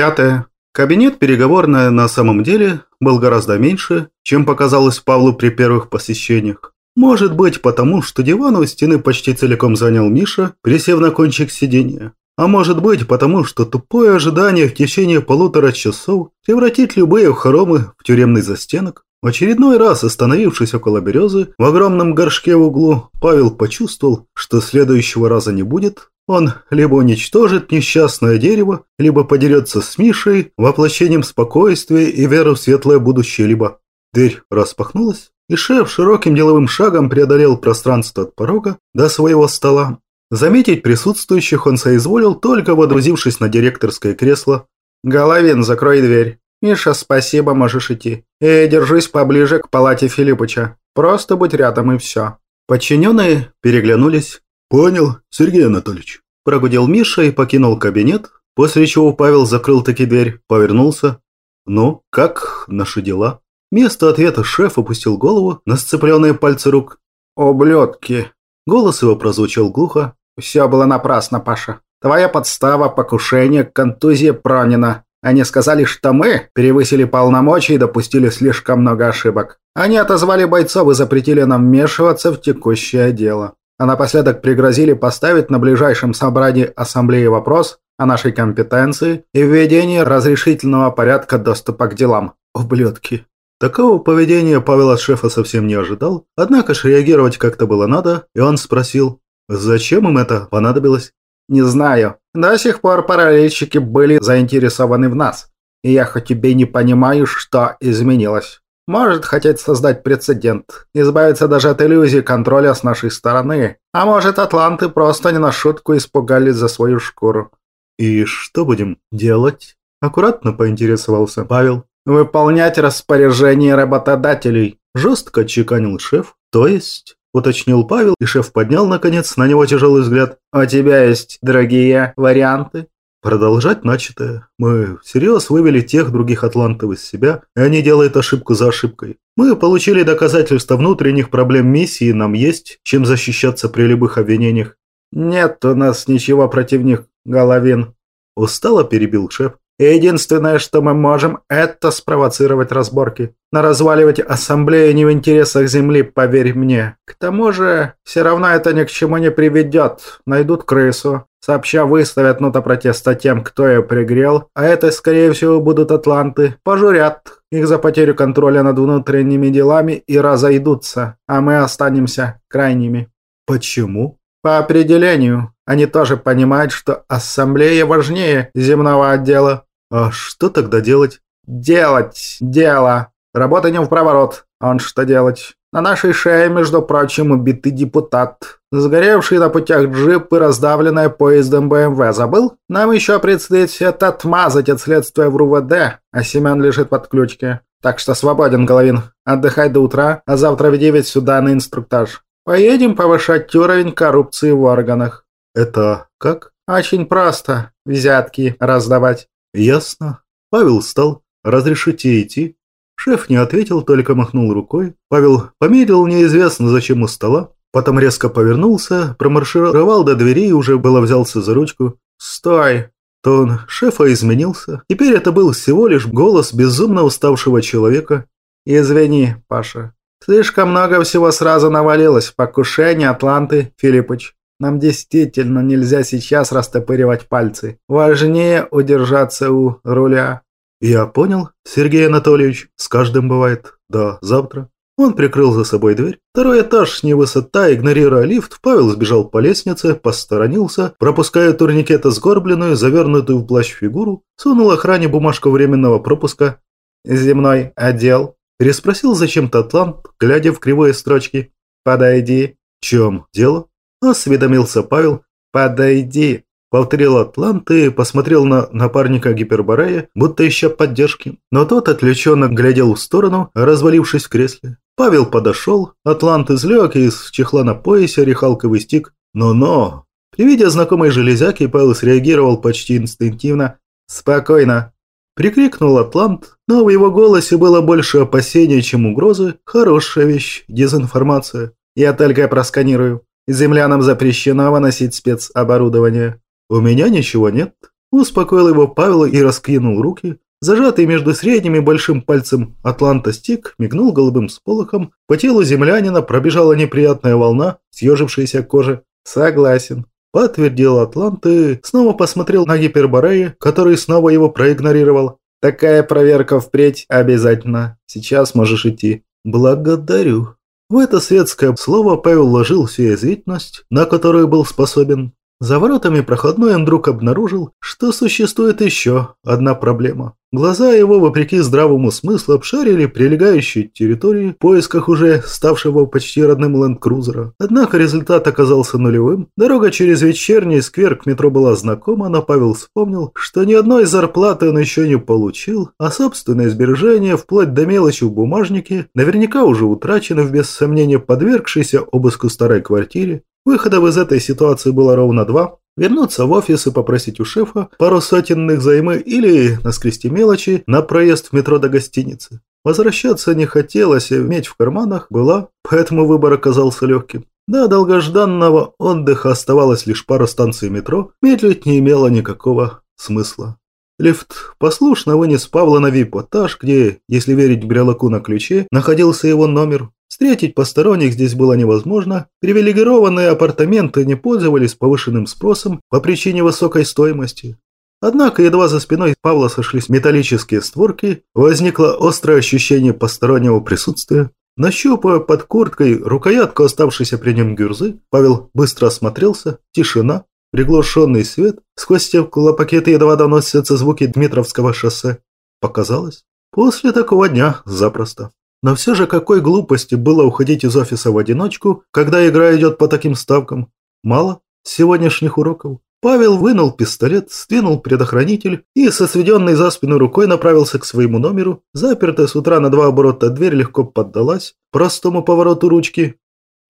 Пятое. Кабинет переговорная на самом деле был гораздо меньше, чем показалось Павлу при первых посещениях. Может быть, потому что диван у стены почти целиком занял Миша, присев на кончик сиденья. А может быть, потому что тупое ожидание в течение полутора часов превратит любые хоромы в тюремный застенок. В очередной раз, остановившись около березы, в огромном горшке в углу, Павел почувствовал, что следующего раза не будет. Он либо уничтожит несчастное дерево, либо подерется с Мишей воплощением спокойствия и веры в светлое будущее, либо... Дверь распахнулась, и шеф широким деловым шагом преодолел пространство от порога до своего стола. Заметить присутствующих он соизволил, только водрузившись на директорское кресло. «Головин, закрой дверь». «Миша, спасибо, можешь идти. И держись поближе к палате Филиппыча. Просто будь рядом и все». Подчиненные переглянулись. «Понял, Сергей Анатольевич». Прогудел Миша и покинул кабинет, после чего Павел закрыл таки дверь, повернулся. «Ну, как наши дела?» Вместо ответа шеф опустил голову на сцепленные пальцы рук. «Ублюдки!» Голос его прозвучал глухо. «Все было напрасно, Паша. Твоя подстава, покушение, контузия Пронина. Они сказали, что мы перевысили полномочия и допустили слишком много ошибок. Они отозвали бойцов и запретили нам вмешиваться в текущее дело. А напоследок пригрозили поставить на ближайшем собрании ассамблеи вопрос о нашей компетенции и введении разрешительного порядка доступа к делам. Ублюдки. Такого поведения Павел от шефа совсем не ожидал, однако ж реагировать как-то было надо, и он спросил, зачем им это понадобилось? Не знаю. До сих пор параллельщики были заинтересованы в нас. И я хоть тебе не понимаю, что изменилось. Может хотеть создать прецедент, избавиться даже от иллюзии контроля с нашей стороны. А может, атланты просто не на шутку испугались за свою шкуру. «И что будем делать?» Аккуратно поинтересовался Павел. «Выполнять распоряжения работодателей», – жестко чеканил шеф. «То есть?» – уточнил Павел, и шеф поднял, наконец, на него тяжелый взгляд. «У тебя есть другие варианты?» Продолжать начатое. Мы всерьез вывели тех других атлантов из себя, и они делают ошибку за ошибкой. Мы получили доказательства внутренних проблем миссии, нам есть чем защищаться при любых обвинениях. «Нет у нас ничего против них, Головин», – устало перебил шеф. Единственное, что мы можем, это спровоцировать разборки. На разваливать ассамблею не в интересах Земли, поверь мне. К тому же, все равно это ни к чему не приведет. Найдут крысу. Сообща выставят нота протеста тем, кто ее пригрел, а это, скорее всего, будут атланты. Пожурят их за потерю контроля над внутренними делами и разойдутся, а мы останемся крайними. Почему? По определению. Они тоже понимают, что ассамблея важнее земного отдела. А что тогда делать? Делать дело. Работа не в проворот. Он что делать? На нашей шее, между прочим, убитый депутат. Сгоревший на путях джип и раздавленная поездом БМВ. Забыл? Нам еще предстоит все это отмазать от следствия в РУВД, а Семен лежит под ключке. Так что свободен, Головин. Отдыхай до утра, а завтра в 9 сюда на инструктаж. Поедем повышать уровень коррупции в органах. Это как? Очень просто. Взятки раздавать. «Ясно». Павел встал. «Разрешите идти?» Шеф не ответил, только махнул рукой. Павел помедлил неизвестно зачем у стола, потом резко повернулся, промаршировал до двери и уже было взялся за ручку. «Стой!» Тон шефа изменился. Теперь это был всего лишь голос безумно уставшего человека. «Извини, Паша. Слишком много всего сразу навалилось. Покушение, Атланты, Филиппыч. Нам действительно нельзя сейчас растопыривать пальцы. Важнее удержаться у руля. Я понял, Сергей Анатольевич. С каждым бывает. Да, завтра. Он прикрыл за собой дверь. Второй этаж, не высота, игнорируя лифт, Павел сбежал по лестнице, посторонился, пропуская турникета сгорбленную, завернутую в плащ фигуру, сунул охране бумажку временного пропуска. «Земной отдел?» Переспросил зачем-то Атлант, глядя в кривые строчки. «Подойди». «В чем дело?» Осведомился Павел. «Подойди!» Повторил Атлант и посмотрел на напарника Гиперборея, будто ища поддержки. Но тот отвлеченно глядел в сторону, развалившись в кресле. Павел подошел, Атлант излег из чехла на поясе орехалковый стик. «Но-но!» При виде знакомой железяки Павел среагировал почти инстинктивно. «Спокойно!» Прикрикнул Атлант, но в его голосе было больше опасения, чем угрозы. Хорошая вещь, дезинформация. Я только просканирую. Землянам запрещено выносить спецоборудование. У меня ничего нет. Успокоил его Павел и раскинул руки. Зажатый между средним и большим пальцем Атланта стик мигнул голубым сполохом. По телу землянина пробежала неприятная волна, съежившаяся кожи. «Согласен», – подтвердил Атлант и снова посмотрел на Гиперборея, который снова его проигнорировал. «Такая проверка впредь обязательно. Сейчас можешь идти». «Благодарю». В это светское слово Павел вложил всю язвительность, на которую был способен. За воротами проходной вдруг обнаружил, что существует еще одна проблема. Глаза его, вопреки здравому смыслу, обшарили прилегающие территории в поисках уже ставшего почти родным ленд-крузера. Однако результат оказался нулевым. Дорога через вечерний сквер к метро была знакома, но Павел вспомнил, что ни одной зарплаты он еще не получил, а собственные сбережения, вплоть до мелочи в бумажнике, наверняка уже утрачены в без сомнения подвергшейся обыску старой квартире. Выходов из этой ситуации было ровно два. Вернуться в офис и попросить у шефа пару сотенных займы или наскрести мелочи на проезд в метро до гостиницы. Возвращаться не хотелось, и медь в карманах была, поэтому выбор оказался легким. До долгожданного отдыха оставалось лишь пара станций метро, медлить не имело никакого смысла. Лифт послушно вынес Павла на вип-этаж, где, если верить брелоку на ключе, находился его номер. Встретить посторонних здесь было невозможно, привилегированные апартаменты не пользовались повышенным спросом по причине высокой стоимости. Однако едва за спиной Павла сошлись металлические створки, возникло острое ощущение постороннего присутствия. Нащупывая под курткой рукоятку оставшейся при нем гюрзы, Павел быстро осмотрелся, тишина, приглушенный свет, сквозь стеклопакеты едва доносятся звуки Дмитровского шоссе. Показалось? После такого дня запросто. Но все же какой глупости было уходить из офиса в одиночку, когда игра идет по таким ставкам. Мало сегодняшних уроков. Павел вынул пистолет, сдвинул предохранитель и со сведенной за спину рукой направился к своему номеру. Запертая с утра на два оборота дверь легко поддалась простому повороту ручки.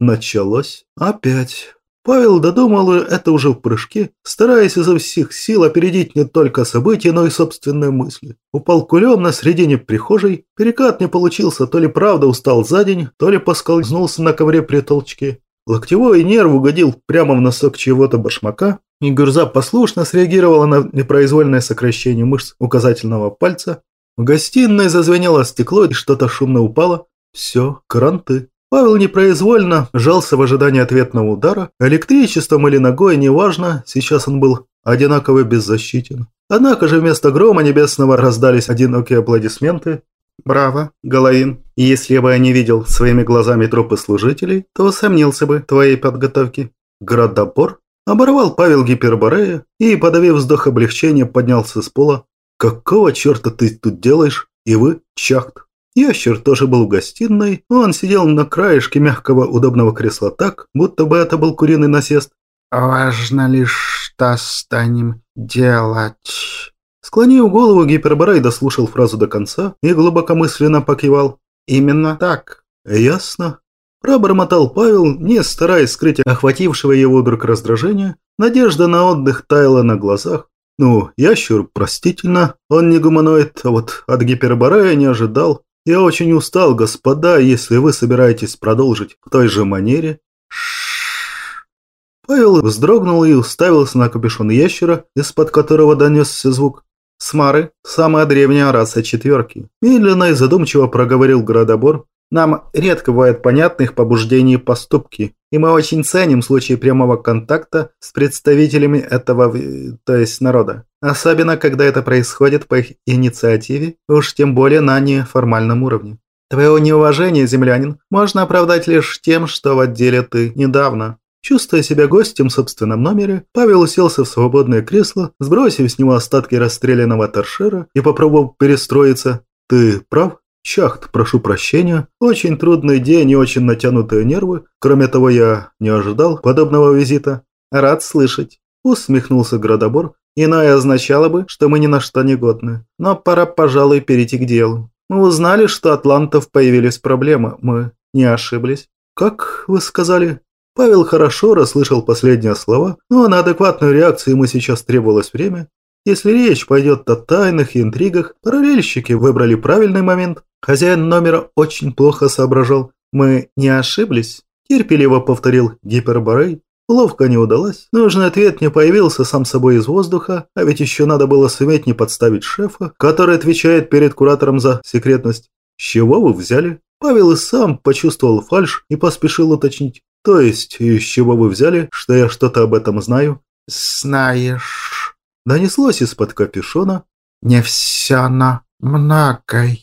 Началось опять. Павел додумал это уже в прыжке, стараясь изо всех сил опередить не только события, но и собственные мысли. Упал кулем на середине прихожей, перекат не получился, то ли правда устал за день, то ли поскользнулся на ковре при толчке. Локтевой нерв угодил прямо в носок чего-то башмака, и Гюрза послушно среагировала на непроизвольное сокращение мышц указательного пальца. В гостиной зазвенело стекло и что-то шумно упало. Все, кранты. Павел непроизвольно жался в ожидании ответного удара. Электричеством или ногой, неважно, сейчас он был одинаково беззащитен. Однако же вместо грома небесного раздались одинокие аплодисменты. «Браво, Галаин. Если бы я не видел своими глазами трупы служителей, то усомнился бы твоей подготовке». Градопор оборвал Павел Гиперборея и, подавив вздох облегчения, поднялся с пола. «Какого черта ты тут делаешь? И вы, Чахт?» Ящер тоже был в гостиной, он сидел на краешке мягкого удобного кресла так, будто бы это был куриный насест. «Важно лишь, что станем делать». Склонив голову, Гиперборей дослушал фразу до конца и глубокомысленно покивал. «Именно так». «Ясно». Пробормотал Павел, не стараясь скрыть охватившего его вдруг раздражения. Надежда на отдых таяла на глазах. Ну, ящер, простительно, он не гуманоид, а вот от Гиперборея не ожидал. Я очень устал, господа, если вы собираетесь продолжить в той же манере. Павел вздрогнул и уставился на капюшон ящера, из-под которого донесся звук. «Смары – самая древняя раса четверки», – медленно и задумчиво проговорил Градобор, нам редко бывает понятных побуждений поступки, и мы очень ценим случаи прямого контакта с представителями этого, то есть народа. Особенно, когда это происходит по их инициативе, уж тем более на неформальном уровне. Твое неуважение, землянин, можно оправдать лишь тем, что в отделе ты недавно. Чувствуя себя гостем в собственном номере, Павел уселся в свободное кресло, сбросив с него остатки расстрелянного торшера и попробовал перестроиться. Ты прав, Чахт, прошу прощения. Очень трудный день и очень натянутые нервы. Кроме того, я не ожидал подобного визита. Рад слышать. Усмехнулся Градобор. Иное означало бы, что мы ни на что не годны. Но пора, пожалуй, перейти к делу. Мы узнали, что атлантов появились проблемы. Мы не ошиблись. Как вы сказали? Павел хорошо расслышал последние слова, но на адекватную реакцию ему сейчас требовалось время. Если речь пойдет о тайных и интригах, параллельщики выбрали правильный момент. Хозяин номера очень плохо соображал. Мы не ошиблись, терпеливо повторил Гиперборей. Уловка не удалась, нужный ответ не появился сам собой из воздуха, а ведь еще надо было суметь не подставить шефа, который отвечает перед куратором за секретность. С чего вы взяли? Павел и сам почувствовал фальш и поспешил уточнить. То есть, из чего вы взяли, что я что-то об этом знаю? Знаешь, Донеслось из-под капюшона. не все, но многое.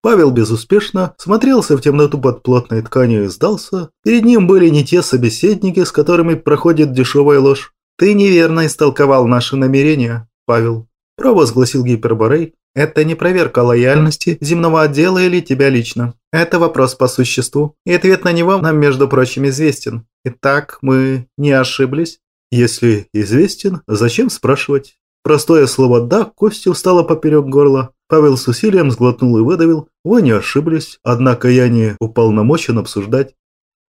Павел безуспешно смотрелся в темноту под плотной тканью и сдался. Перед ним были не те собеседники, с которыми проходит дешевая ложь. «Ты неверно истолковал наши намерения, Павел», – провозгласил Гиперборей. «Это не проверка лояльности земного отдела или тебя лично. Это вопрос по существу, и ответ на него нам, между прочим, известен. Итак, мы не ошиблись?» «Если известен, зачем спрашивать?» Простое слово «да» Костю встало поперек горла. Павел с усилием сглотнул и выдавил. Вы не ошиблись, однако я не уполномочен обсуждать.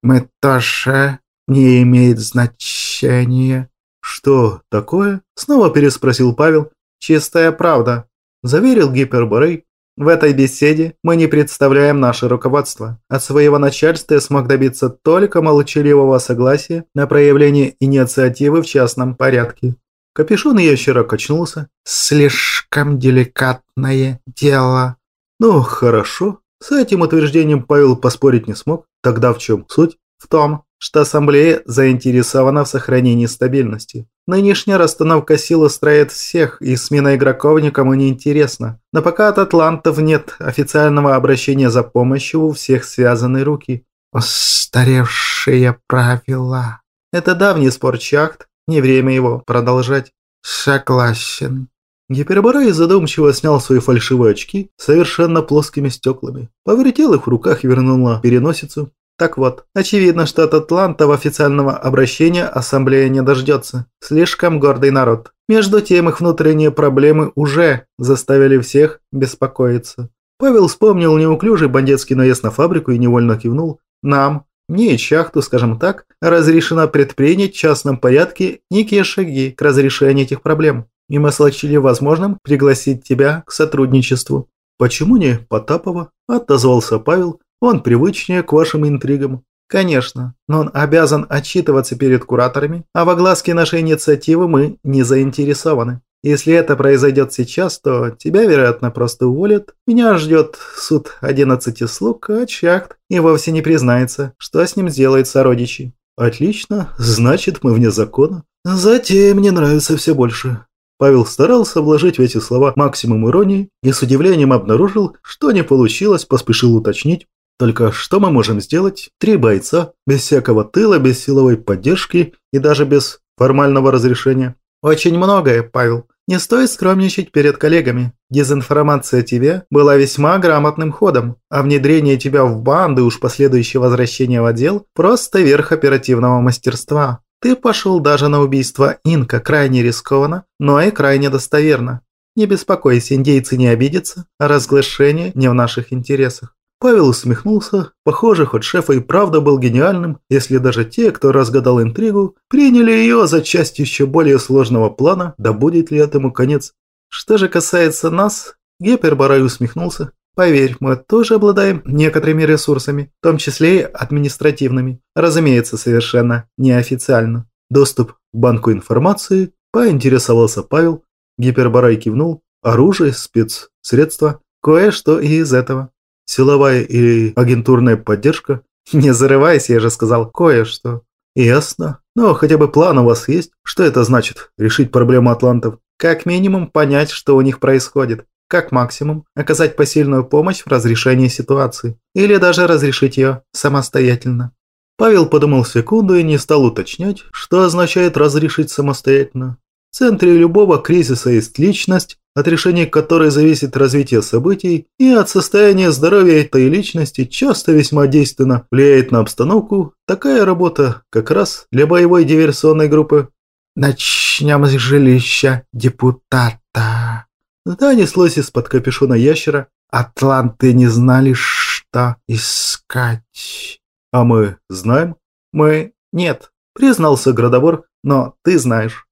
Мы тоже не имеет значения. Что такое? Снова переспросил Павел. Чистая правда, Заверил Гиперборей. В этой беседе мы не представляем наше руководство. От своего начальства я смог добиться только молчаливого согласия на проявление инициативы в частном порядке. Капюшон ящера качнулся. Слишком деликатное дело. Ну, хорошо. С этим утверждением Павел поспорить не смог. Тогда в чем суть? В том, что Ассамблея заинтересована в сохранении стабильности. Нынешняя расстановка сил устраивает всех, и смена игроков никому не интересна. Но пока от атлантов нет официального обращения за помощью, у всех связаны руки. Устаревшие правила. Это давний спор Чахт, не время его продолжать. Согласен. Гиперборей задумчиво снял свои фальшивые очки совершенно плоскими стеклами, повертел их в руках и вернул на переносицу. Так вот, очевидно, что от Атлантов официального обращения ассамблея не дождется. Слишком гордый народ. Между тем их внутренние проблемы уже заставили всех беспокоиться. Павел вспомнил неуклюжий бандитский наезд на фабрику и невольно кивнул. Нам, мне Чахту, скажем так, разрешено предпринять в частном порядке некие шаги к разрешению этих проблем. И мы сочли возможным пригласить тебя к сотрудничеству. «Почему не Потапова?» – отозвался Павел. «Он привычнее к вашим интригам». Конечно, но он обязан отчитываться перед кураторами, а в огласке нашей инициативы мы не заинтересованы. Если это произойдет сейчас, то тебя, вероятно, просто уволят. Меня ждет суд 11 слуг, а Чахт и вовсе не признается, что с ним сделают сородичи. Отлично, значит мы вне закона. Затем мне нравится все больше. Павел старался вложить в эти слова максимум иронии и с удивлением обнаружил, что не получилось, поспешил уточнить. Только что мы можем сделать? Три бойца, без всякого тыла, без силовой поддержки и даже без формального разрешения. Очень многое, Павел. Не стоит скромничать перед коллегами. Дезинформация тебе была весьма грамотным ходом, а внедрение тебя в банды уж последующее возвращение в отдел – просто верх оперативного мастерства. Ты пошел даже на убийство Инка крайне рискованно, но и крайне достоверно. Не беспокойся, индейцы не обидятся, а разглашение не в наших интересах. Павел усмехнулся. Похоже, ход шефа и правда был гениальным, если даже те, кто разгадал интригу, приняли ее за часть еще более сложного плана, да будет ли этому конец. Что же касается нас, Гиперборай усмехнулся. Поверь, мы тоже обладаем некоторыми ресурсами, в том числе и административными. Разумеется, совершенно неофициально. Доступ к банку информации поинтересовался Павел. Гиперборай кивнул. Оружие, спецсредства, кое-что из этого. Силовая или агентурная поддержка? Не зарывайся, я же сказал кое-что. Ясно. Но хотя бы план у вас есть? Что это значит? Решить проблему атлантов? Как минимум понять, что у них происходит. Как максимум оказать посильную помощь в разрешении ситуации. Или даже разрешить ее самостоятельно. Павел подумал секунду и не стал уточнять, что означает разрешить самостоятельно. В центре любого кризиса есть личность, от решения которой зависит развитие событий, и от состояния здоровья этой личности часто весьма действенно влияет на обстановку. Такая работа как раз для боевой диверсионной группы. «Начнем с жилища депутата». Да, неслось из-под капюшона ящера. «Атланты не знали, что искать». «А мы знаем?» «Мы... нет», признался Градобор, но ты знаешь.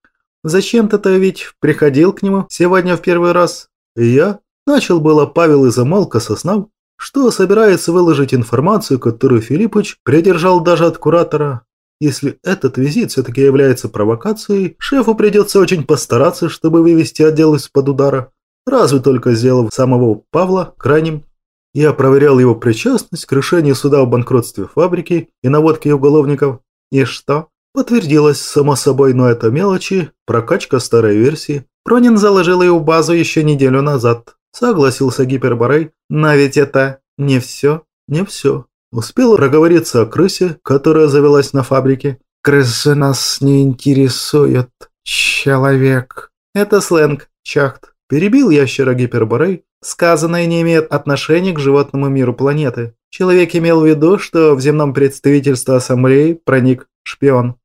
Зачем-то ты ведь приходил к нему сегодня в первый раз. И я начал было Павел и замолк, осознав, что собирается выложить информацию, которую Филиппыч придержал даже от куратора. Если этот визит все-таки является провокацией, шефу придется очень постараться, чтобы вывести отдел из-под удара. Разве только сделав самого Павла крайним. Я проверял его причастность к решению суда о банкротстве фабрики и наводке уголовников. И что? Подтвердилось, само собой, но это мелочи, прокачка старой версии. Пронин заложил ее в базу еще неделю назад. Согласился Гиперборей. Но ведь это не все, не все. Успел проговориться о крысе, которая завелась на фабрике. Крысы нас не интересуют, человек. Это сленг, чахт. Перебил ящера Гиперборей. Сказанное не имеет отношения к животному миру планеты. Человек имел в виду, что в земном представительстве Ассамблеи проник шпион.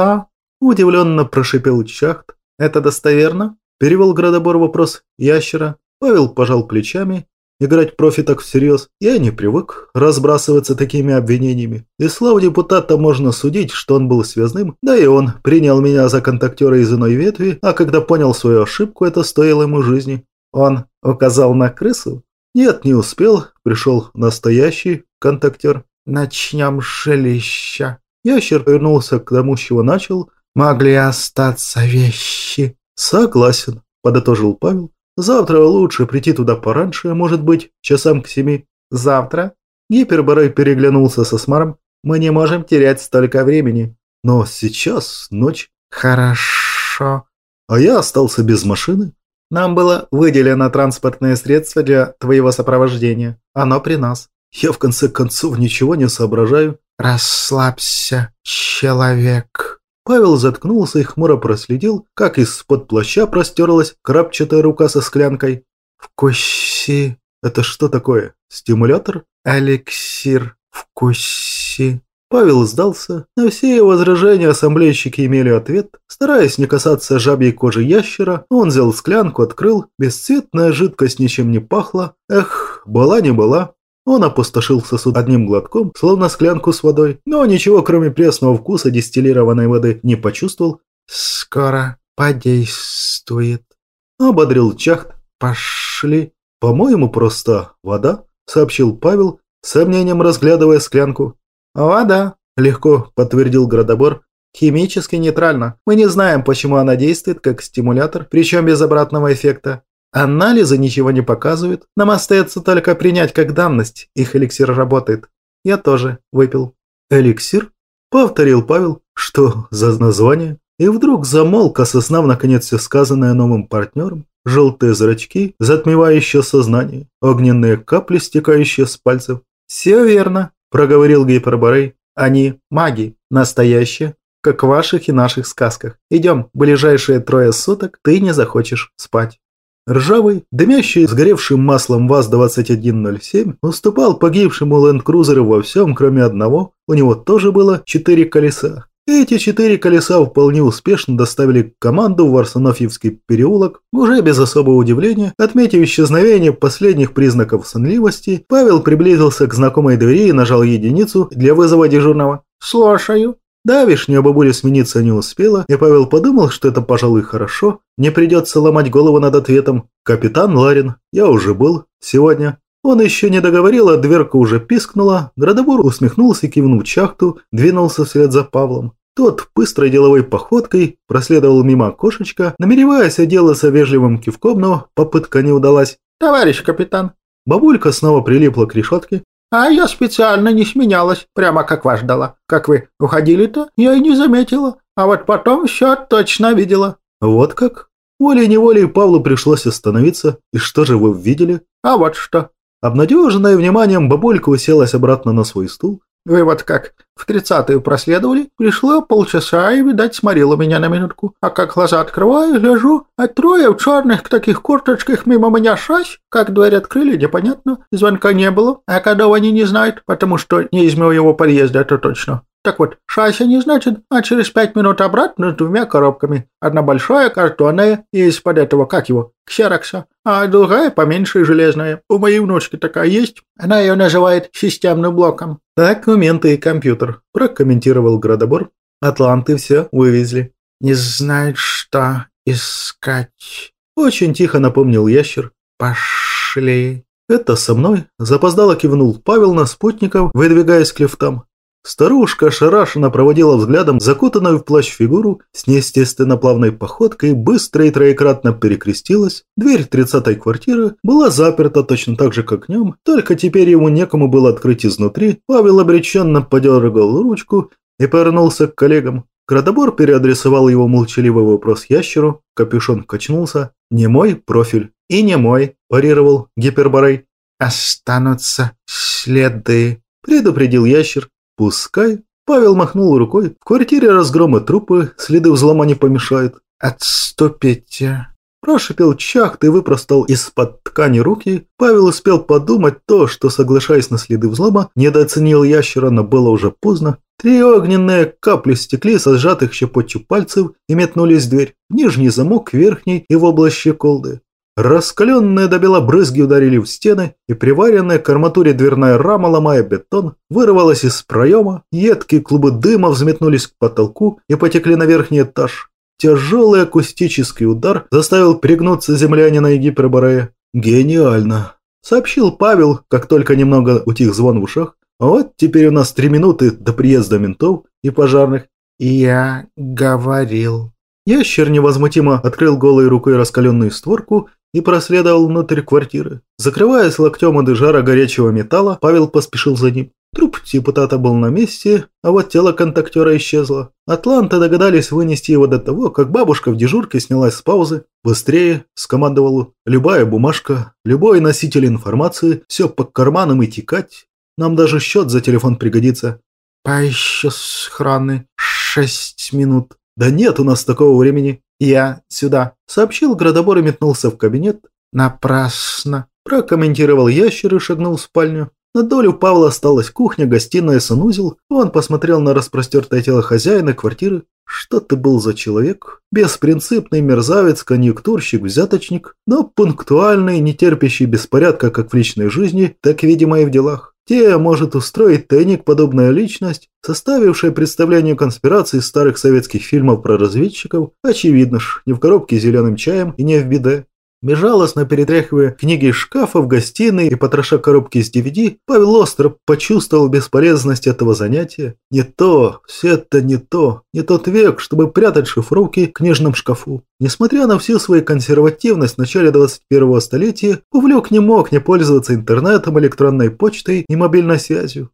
Что? Удивленно прошипел Чахт. Это достоверно? Перевел Градобор вопрос ящера. Павел пожал плечами. Играть профи так всерьез. Я не привык разбрасываться такими обвинениями. И славу депутата можно судить, что он был связным. Да и он принял меня за контактера из иной ветви, а когда понял свою ошибку, это стоило ему жизни. Он указал на крысу? Нет, не успел. Пришел настоящий контактер. Начнем с жилища. Ящер повернулся к тому, с чего начал. Могли остаться вещи. Согласен, подытожил Павел. Завтра лучше прийти туда пораньше, может быть, часам к семи. Завтра? Гиперборей переглянулся со Смаром. Мы не можем терять столько времени. Но сейчас ночь. Хорошо. А я остался без машины. Нам было выделено транспортное средство для твоего сопровождения. Оно при нас. Я в конце концов ничего не соображаю. Расслабься, человек. Павел заткнулся и хмуро проследил, как из-под плаща простерлась крапчатая рука со склянкой. Вкуси. Это что такое? Стимулятор? Эликсир. Вкуси. Павел сдался. На все его возражения ассамблейщики имели ответ. Стараясь не касаться жабьей кожи ящера, он взял склянку, открыл. Бесцветная жидкость ничем не пахла. Эх, была не была. Он опустошил сосуд одним глотком, словно склянку с водой, но ничего кроме пресного вкуса дистиллированной воды не почувствовал. «Скоро подействует», — ободрил Чахт. «Пошли». «По-моему, просто вода», — сообщил Павел, с сомнением разглядывая склянку. «Вода», — легко подтвердил Градобор. «Химически нейтрально. Мы не знаем, почему она действует как стимулятор, причем без обратного эффекта. Анализы ничего не показывают. Нам остается только принять как данность. Их эликсир работает. Я тоже выпил. Эликсир? Повторил Павел. Что за название? И вдруг замолк, осознав наконец все сказанное новым партнером. Желтые зрачки, затмевающие сознание. Огненные капли, стекающие с пальцев. «Все верно», – проговорил Гиперборей. «Они маги, настоящие, как в ваших и наших сказках. Идем, ближайшие трое суток ты не захочешь спать». Ржавый, дымящий сгоревшим маслом ВАЗ-2107 уступал погибшему ленд-крузеру во всем, кроме одного, у него тоже было четыре колеса. Эти четыре колеса вполне успешно доставили команду в Арсенофьевский переулок. Уже без особого удивления, отметив исчезновение последних признаков сонливости, Павел приблизился к знакомой двери и нажал единицу для вызова дежурного. «Слушаю». Давишняя бабуля смениться не успела, и Павел подумал, что это, пожалуй, хорошо. Не придется ломать голову над ответом. «Капитан Ларин, я уже был. Сегодня». Он еще не договорил, а дверка уже пискнула. Градобор усмехнулся и, кивнув чахту, двинулся вслед за Павлом. Тот быстрой деловой походкой проследовал мимо окошечка, намереваясь отделаться вежливым кивком, но попытка не удалась. «Товарищ капитан!» Бабулька снова прилипла к решетке. «А я специально не сменялась, прямо как вас ждала. Как вы уходили-то, я и не заметила. А вот потом все точно видела». «Вот как?» Волей-неволей Павлу пришлось остановиться. «И что же вы видели?» «А вот что». Обнадеженная вниманием, бабулька уселась обратно на свой стул. «Вы вот как в тридцатую проследовали, пришло полчаса и, видать, сморила меня на минутку. А как глаза открываю, гляжу, а трое в черных таких курточках мимо меня шась. Как дверь открыли, непонятно. Звонка не было, а когда они не знают, потому что не из моего подъезда, это точно. Так вот, шася не значит, а через пять минут обратно с двумя коробками. Одна большая, картонная, из-под этого, как его, ксерокса, а другая поменьше железная. У моей внучки такая есть, она ее называет системным блоком. Документы и компьютер, прокомментировал Градобор. Атланты все вывезли. Не знает, что искать. Очень тихо напомнил ящер. Пошли. Это со мной? Запоздало кивнул Павел на спутников, выдвигаясь к лифтам. Старушка ошарашенно проводила взглядом закутанную в плащ фигуру с неестественно плавной походкой, быстро и троекратно перекрестилась. Дверь тридцатой квартиры была заперта точно так же, как днем, только теперь ему некому было открыть изнутри. Павел обреченно подергал ручку и повернулся к коллегам. Градобор переадресовал его молчаливый вопрос ящеру, капюшон качнулся. «Не мой профиль». «И не мой», – парировал Гиперборей. «Останутся следы», – предупредил ящер. «Пускай». Павел махнул рукой. В квартире разгромы трупы, следы взлома не помешают. «Отступите». Прошипел чахт и выпростал из-под ткани руки. Павел успел подумать то, что, соглашаясь на следы взлома, недооценил ящера, но было уже поздно. Три огненные капли стекли со сжатых щепотью пальцев и метнулись в дверь. Нижний замок, верхний и в область щеколды. Раскаленные до бела брызги ударили в стены, и приваренная к арматуре дверная рама, ломая бетон, вырвалась из проема, едкие клубы дыма взметнулись к потолку и потекли на верхний этаж. Тяжелый акустический удар заставил пригнуться землянина и гиперборея. «Гениально!» – сообщил Павел, как только немного утих звон в ушах. Вот теперь у нас три минуты до приезда ментов и пожарных. Я говорил. Ящер невозмутимо открыл голой рукой раскаленную створку и проследовал внутрь квартиры. Закрываясь локтем от жара горячего металла, Павел поспешил за ним. Труп депутата был на месте, а вот тело контактера исчезло. Атланты догадались вынести его до того, как бабушка в дежурке снялась с паузы. «Быстрее!» – скомандовал. «Любая бумажка, любой носитель информации, все по карманам и текать. Нам даже счет за телефон пригодится». «Поищу схраны. Шесть минут». «Да нет у нас такого времени. Я сюда», — сообщил градобор и метнулся в кабинет. «Напрасно», — прокомментировал ящер и шагнул в спальню. На долю Павла осталась кухня, гостиная, санузел. Он посмотрел на распростертое тело хозяина квартиры. Что ты был за человек? Беспринципный мерзавец, конъюнктурщик, взяточник, но пунктуальный, не терпящий беспорядка как в личной жизни, так, видимо, и в делах. Те может устроить тайник подобная личность, составившая представление конспирации старых советских фильмов про разведчиков, очевидно ж, не в коробке с зеленым чаем и не в биде. Безжалостно перетряхивая книги из шкафа в гостиной и потроша коробки с DVD, Павел остро почувствовал бесполезность этого занятия. Не то, все это не то, не тот век, чтобы прятать шифровки в книжном шкафу. Несмотря на всю свою консервативность в начале 21-го столетия, Павлюк не мог не пользоваться интернетом, электронной почтой и мобильной связью.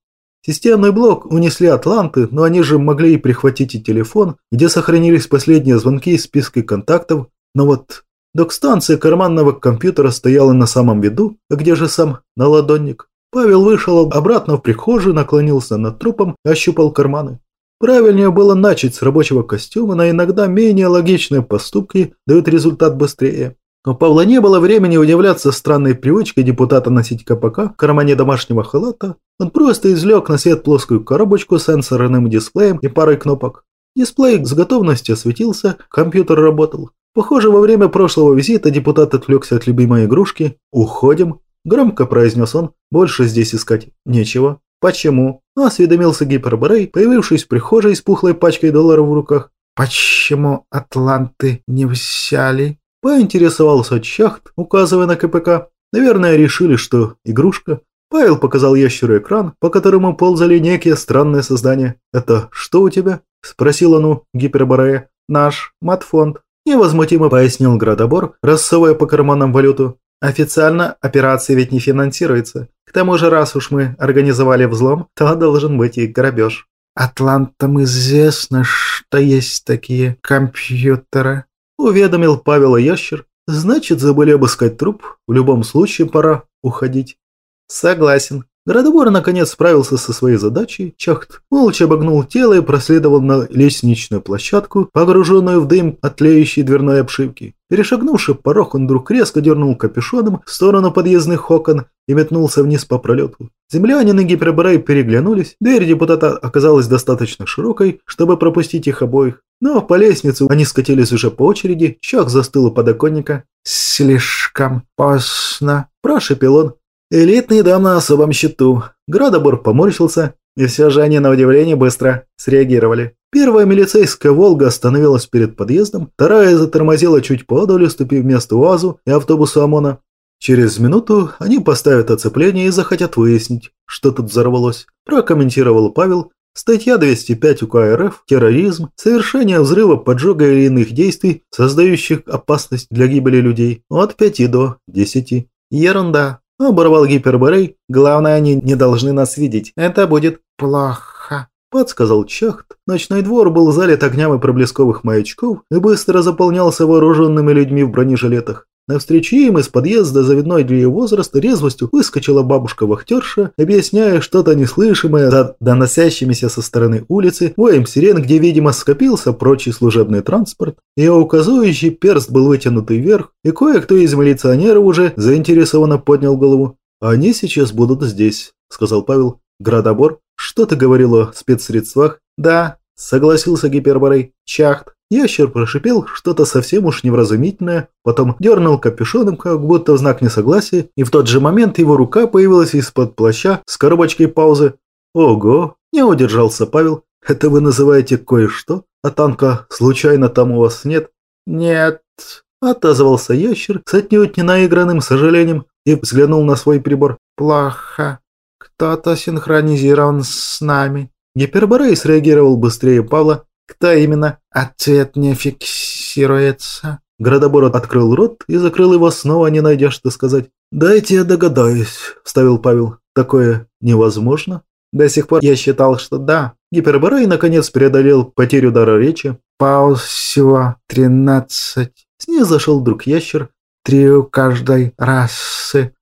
Системный блок унесли атланты, но они же могли и прихватить и телефон, где сохранились последние звонки из списка контактов, но вот Док-станция карманного компьютера стояла на самом виду, а где же сам наладонник? Павел вышел обратно в прихожую, наклонился над трупом и ощупал карманы. Правильнее было начать с рабочего костюма, но иногда менее логичные поступки дают результат быстрее. У Павла не было времени удивляться странной привычке депутата носить КПК в кармане домашнего халата. Он просто извлек на свет плоскую коробочку с сенсорным дисплеем и парой кнопок. Дисплей с готовностью осветился, компьютер работал. Похоже, во время прошлого визита депутат отвлекся от любимой игрушки. «Уходим», – громко произнес он. «Больше здесь искать нечего». «Почему?» – осведомился Гиперборей, появившись в прихожей с пухлой пачкой долларов в руках. «Почему атланты не взяли?» – поинтересовался Чахт, указывая на КПК. Наверное, решили, что игрушка. Павел показал ящеру экран, по которому ползали некие странные создания. «Это что у тебя?» – спросил он у Гиперборея. «Наш матфонд», Невозмутимо пояснил Градобор, рассовывая по карманам валюту. Официально операция ведь не финансируется. К тому же, раз уж мы организовали взлом, то должен быть и грабеж. «Атлантам известно, что есть такие компьютеры», — уведомил Павел Ящер. «Значит, забыли обыскать труп. В любом случае, пора уходить». «Согласен», Городобор наконец справился со своей задачей. Чахт молча обогнул тело и проследовал на лестничную площадку, погруженную в дым от тлеющей дверной обшивки. Перешагнувши порог, он вдруг резко дернул капюшоном в сторону подъездных окон и метнулся вниз по пролету. Землянин и Гиперборей переглянулись. Дверь депутата оказалась достаточно широкой, чтобы пропустить их обоих. Но по лестнице они скатились уже по очереди, Чах застыл у подоконника. «Слишком поздно», – прошепел он. Элитный дам на особом счету. Градобор поморщился, и все же они на удивление быстро среагировали. Первая милицейская «Волга» остановилась перед подъездом, вторая затормозила чуть подаль, уступив место УАЗу и автобусу ОМОНа. Через минуту они поставят оцепление и захотят выяснить, что тут взорвалось, прокомментировал Павел. Статья 205 УК РФ «Терроризм. Совершение взрыва, поджога или иных действий, создающих опасность для гибели людей» от 5 до 10. Ерунда. Оборвал Гиперборей. Главное, они не должны нас видеть. Это будет Плохо. Подсказал Чахт. Ночной двор был залит огням и проблесковых маячков и быстро заполнялся вооруженными людьми в бронежилетах. Навстречу им из подъезда завидной для ее возраста резвостью выскочила бабушка-вахтерша, объясняя что-то неслышимое за доносящимися со стороны улицы, воем сирен, где, видимо, скопился прочий служебный транспорт. Ее указывающий перст был вытянутый вверх, и кое-кто из милиционеров уже заинтересованно поднял голову. «Они сейчас будут здесь», — сказал Павел. «Градобор, что ты говорил о спецсредствах?» «Да», — согласился Гиперборей. «Чахт. Ящер прошипел что-то совсем уж невразумительное, потом дернул капюшоном, как будто в знак несогласия, и в тот же момент его рука появилась из-под плаща с коробочкой паузы. «Ого!» – не удержался Павел. «Это вы называете кое-что? А танка случайно там у вас нет?» «Нет», – отозвался ящер с отнюдь не наигранным сожалением и взглянул на свой прибор. Плохо. Кто-то синхронизирован с нами. Гиперборей среагировал быстрее Павла, кто именно? Ответ не фиксируется. Градобор открыл рот и закрыл его, снова не найдя что сказать. «Дайте я догадаюсь», – вставил Павел. «Такое невозможно?» До сих пор я считал, что да. Гиперборей наконец преодолел потерю дара речи. Пауз всего тринадцать. Снизошел друг ящер. Три у каждой расы.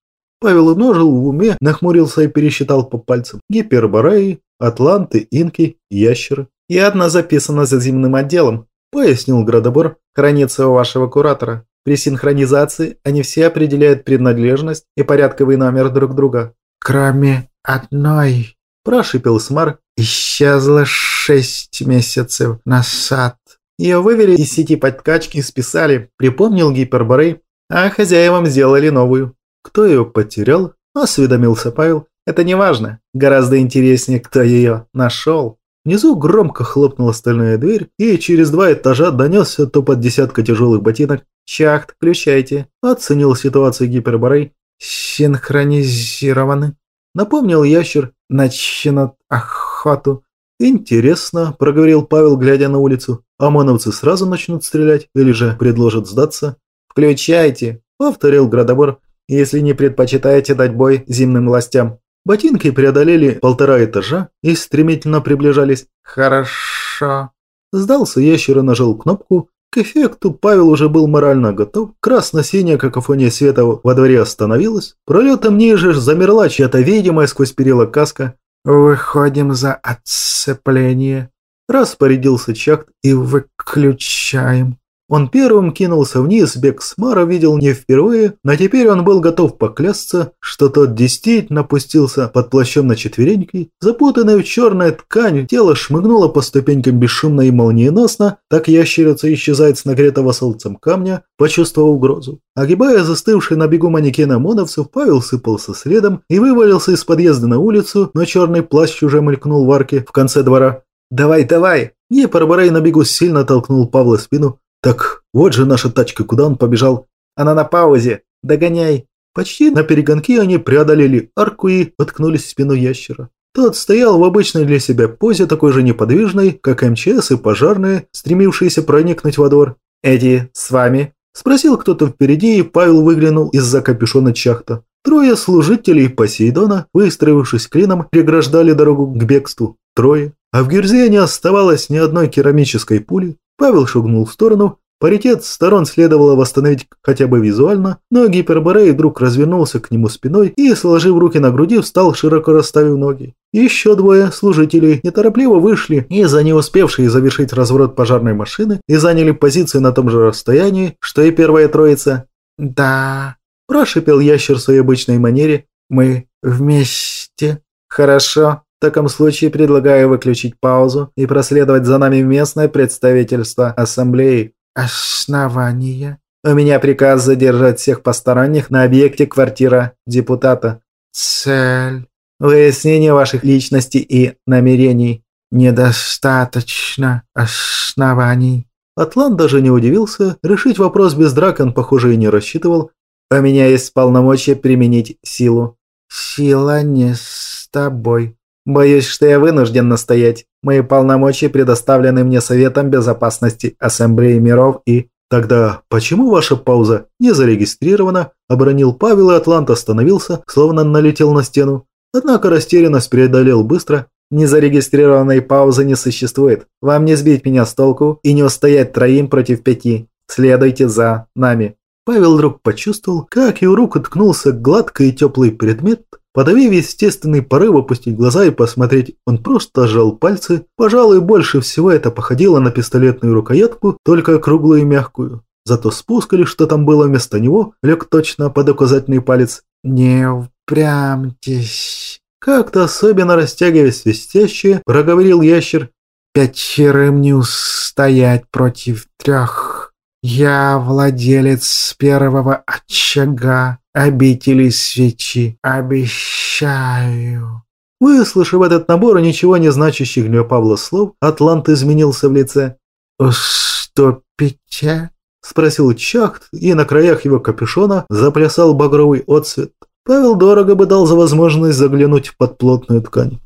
Павел умножил в уме, нахмурился и пересчитал по пальцам. Гипербореи, атланты, инки, ящеры. И одна записана за земным отделом, пояснил Градобор, хранится у вашего куратора. При синхронизации они все определяют принадлежность и порядковый номер друг друга. Кроме одной, прошипел Смар, исчезла шесть месяцев назад. Ее вывели из сети подкачки и списали, припомнил Гиперборей, а хозяевам сделали новую. Кто ее потерял? Осведомился Павел. Это не важно. Гораздо интереснее, кто ее нашел. Внизу громко хлопнула стальная дверь, и через два этажа донесся топот десятка тяжелых ботинок. «Чахт, включайте», – оценил ситуацию гиперборей. «Синхронизированы», – напомнил ящер. «Начнут охоту». «Интересно», – проговорил Павел, глядя на улицу. «ОМОНовцы сразу начнут стрелять или же предложат сдаться?» «Включайте», – повторил Градобор, – «если не предпочитаете дать бой зимним властям». Ботинки преодолели полтора этажа и стремительно приближались. «Хорошо». Сдался ящер и нажал кнопку. К эффекту Павел уже был морально готов. Красно-синяя какофония света во дворе остановилась. Пролетом ниже замерла чья-то видимая сквозь перила каска. «Выходим за отцепление», – распорядился Чакт и выключаем. Он первым кинулся вниз, бег Смара видел не впервые, но теперь он был готов поклясться, что тот действительно опустился под плащом на четвереньки, запутанная в черная ткань, тело шмыгнуло по ступенькам бесшумно и молниеносно, так ящерица исчезает с нагретого солнцем камня, почувствовав угрозу. Огибая застывший на бегу манекен ОМОНовцев, Павел сыпался следом и вывалился из подъезда на улицу, но черный плащ уже мелькнул в арке в конце двора. «Давай, давай!» Епарбарей на бегу сильно толкнул Павла спину, «Так вот же наша тачка, куда он побежал?» «Она на паузе. Догоняй». Почти на перегонке они преодолели арку и откнулись в спину ящера. Тот стоял в обычной для себя позе, такой же неподвижной, как МЧС и пожарные, стремившиеся проникнуть во двор. «Эти с вами?» – спросил кто-то впереди, и Павел выглянул из-за капюшона чахта. Трое служителей Посейдона, выстроившись клином, преграждали дорогу к бегству. Трое. А в Гюрзе не оставалось ни одной керамической пули, Павел шагнул в сторону. Паритет сторон следовало восстановить хотя бы визуально, но Гиперборей вдруг развернулся к нему спиной и, сложив руки на груди, встал, широко расставив ноги. Еще двое служителей неторопливо вышли и, за не успевшие завершить разворот пожарной машины, и заняли позиции на том же расстоянии, что и первая троица. «Да», – прошипел ящер в своей обычной манере, – «мы вместе». «Хорошо», таком случае предлагаю выключить паузу и проследовать за нами в местное представительство ассамблеи. Основания. У меня приказ задержать всех посторонних на объекте квартира депутата. Цель. Выяснение ваших личностей и намерений. Недостаточно оснований. Атлант даже не удивился. Решить вопрос без драк он, похоже, и не рассчитывал. У меня есть полномочия применить силу. Сила не с тобой. Боюсь, что я вынужден настоять. Мои полномочия предоставлены мне Советом Безопасности Ассамблеи миров и... Тогда почему ваша пауза не зарегистрирована? Обронил Павел, и Атлант остановился, словно налетел на стену. Однако растерянность преодолел быстро. Незарегистрированной паузы не существует. Вам не сбить меня с толку и не устоять троим против пяти. Следуйте за нами. Павел вдруг почувствовал, как его руку ткнулся гладкий и теплый предмет. Подавив естественный порыв опустить глаза и посмотреть, он просто сжал пальцы. Пожалуй, больше всего это походило на пистолетную рукоятку, только круглую и мягкую. Зато спуск или что там было вместо него, лег точно под указательный палец. «Не упрямьтесь!» Как-то особенно растягивая свистящее, проговорил ящер. «Пятерым не устоять против трех. Я владелец первого очага обители свечи. Обещаю». Выслушав этот набор ничего не значащих для Павла слов, Атлант изменился в лице. «Уступите?» – спросил Чахт, и на краях его капюшона заплясал багровый отцвет. Павел дорого бы дал за возможность заглянуть под плотную ткань.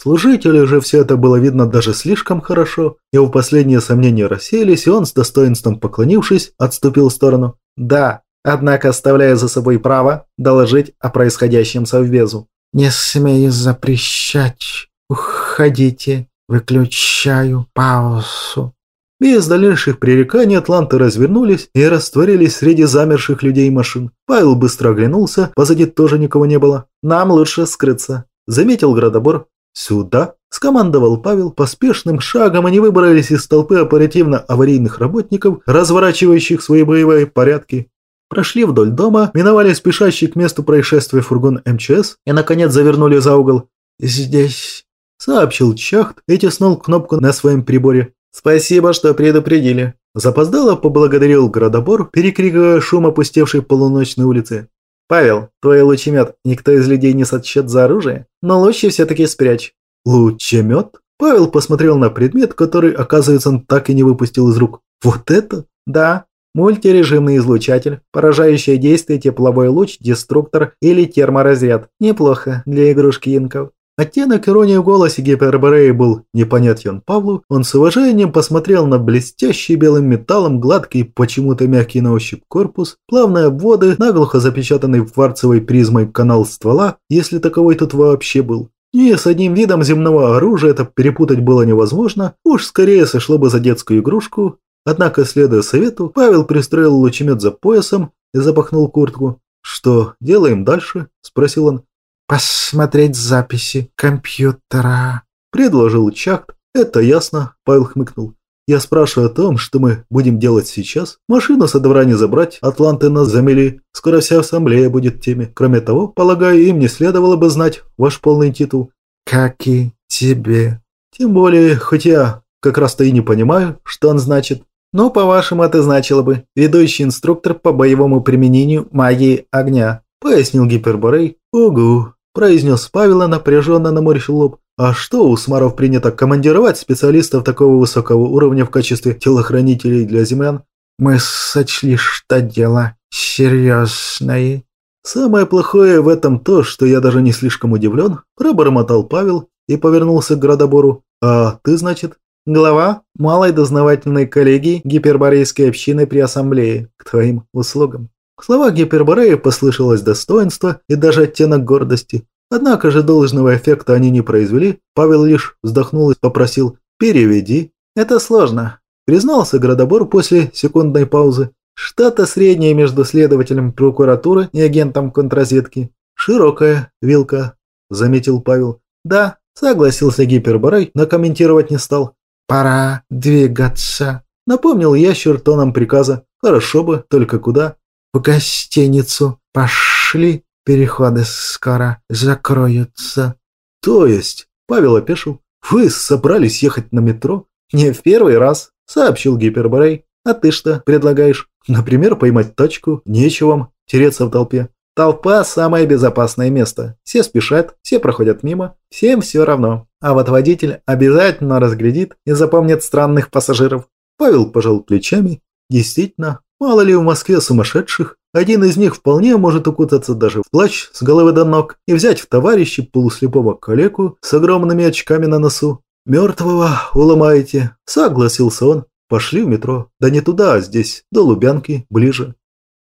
Служителю же все это было видно даже слишком хорошо, его последние сомнения рассеялись, и он, с достоинством поклонившись, отступил в сторону. «Да, однако оставляя за собой право доложить о происходящем совбезу». «Не смею запрещать. Уходите. Выключаю паузу». Без дальнейших пререканий атланты развернулись и растворились среди замерших людей и машин. Павел быстро оглянулся, позади тоже никого не было. «Нам лучше скрыться», – заметил градобор. «Сюда!» – скомандовал Павел поспешным шагом, они выбрались из толпы оперативно-аварийных работников, разворачивающих свои боевые порядки. Прошли вдоль дома, миновали спешащий к месту происшествия фургон МЧС и, наконец, завернули за угол. «Здесь», – сообщил Чахт и тиснул кнопку на своем приборе. «Спасибо, что предупредили». Запоздало поблагодарил градобор, перекрикивая шум опустевшей полуночной улицы. «Павел, твой лучемет никто из людей не сочтет за оружие, но лучше все-таки спрячь». «Лучемет?» Павел посмотрел на предмет, который, оказывается, он так и не выпустил из рук. «Вот это?» «Да, мультирежимный излучатель, поражающее действие тепловой луч, деструктор или терморазряд. Неплохо для игрушки инков». Оттенок иронии в голосе Гипербореи был непонятен Павлу. Он с уважением посмотрел на блестящий белым металлом, гладкий, почему-то мягкий на ощупь корпус, плавные обводы, наглухо запечатанный кварцевой призмой канал ствола, если таковой тут вообще был. И с одним видом земного оружия это перепутать было невозможно, уж скорее сошло бы за детскую игрушку. Однако, следуя совету, Павел пристроил лучемет за поясом и запахнул куртку. «Что делаем дальше?» – спросил он посмотреть записи компьютера», – предложил Чакт. «Это ясно», – Павел хмыкнул. «Я спрашиваю о том, что мы будем делать сейчас. Машину со двора не забрать, атланты нас замели. Скоро вся ассамблея будет в теме. Кроме того, полагаю, им не следовало бы знать ваш полный титул». «Как и тебе». «Тем более, хоть я как раз-то и не понимаю, что он значит». «Ну, по-вашему, это значило бы ведущий инструктор по боевому применению магии огня», – пояснил Гиперборей. «Угу», произнес Павел напряженно наморщил лоб. А что у Смаров принято командировать специалистов такого высокого уровня в качестве телохранителей для землян? Мы сочли, что дело серьезное. Самое плохое в этом то, что я даже не слишком удивлен, пробормотал Павел и повернулся к градобору. А ты, значит? Глава малой дознавательной коллегии гиперборейской общины при ассамблее. К твоим услугам. В словах Гиперборея послышалось достоинство и даже оттенок гордости. Однако же должного эффекта они не произвели, Павел лишь вздохнул и попросил «переведи». «Это сложно», – признался Градобор после секундной паузы. «Что-то среднее между следователем прокуратуры и агентом контрразведки». «Широкая вилка», – заметил Павел. «Да», – согласился Гиперборей, но комментировать не стал. «Пора двигаться», – напомнил ящер тоном приказа. «Хорошо бы, только куда?» В гостиницу. Пошли, переходы скоро закроются». «То есть?» – Павел опешил. «Вы собрались ехать на метро?» «Не в первый раз», – сообщил Гиперборей. «А ты что предлагаешь?» «Например, поймать тачку. Нечего вам тереться в толпе». Толпа – самое безопасное место. Все спешат, все проходят мимо, всем все равно. А вот водитель обязательно разглядит и запомнит странных пассажиров. Павел пожал плечами. Действительно, Мало ли в Москве сумасшедших, Один из них вполне может укутаться даже в плащ с головы до ног и взять в товарищи полуслепого калеку с огромными очками на носу. «Мертвого уломаете», — согласился он. «Пошли в метро. Да не туда, а здесь, до Лубянки, ближе».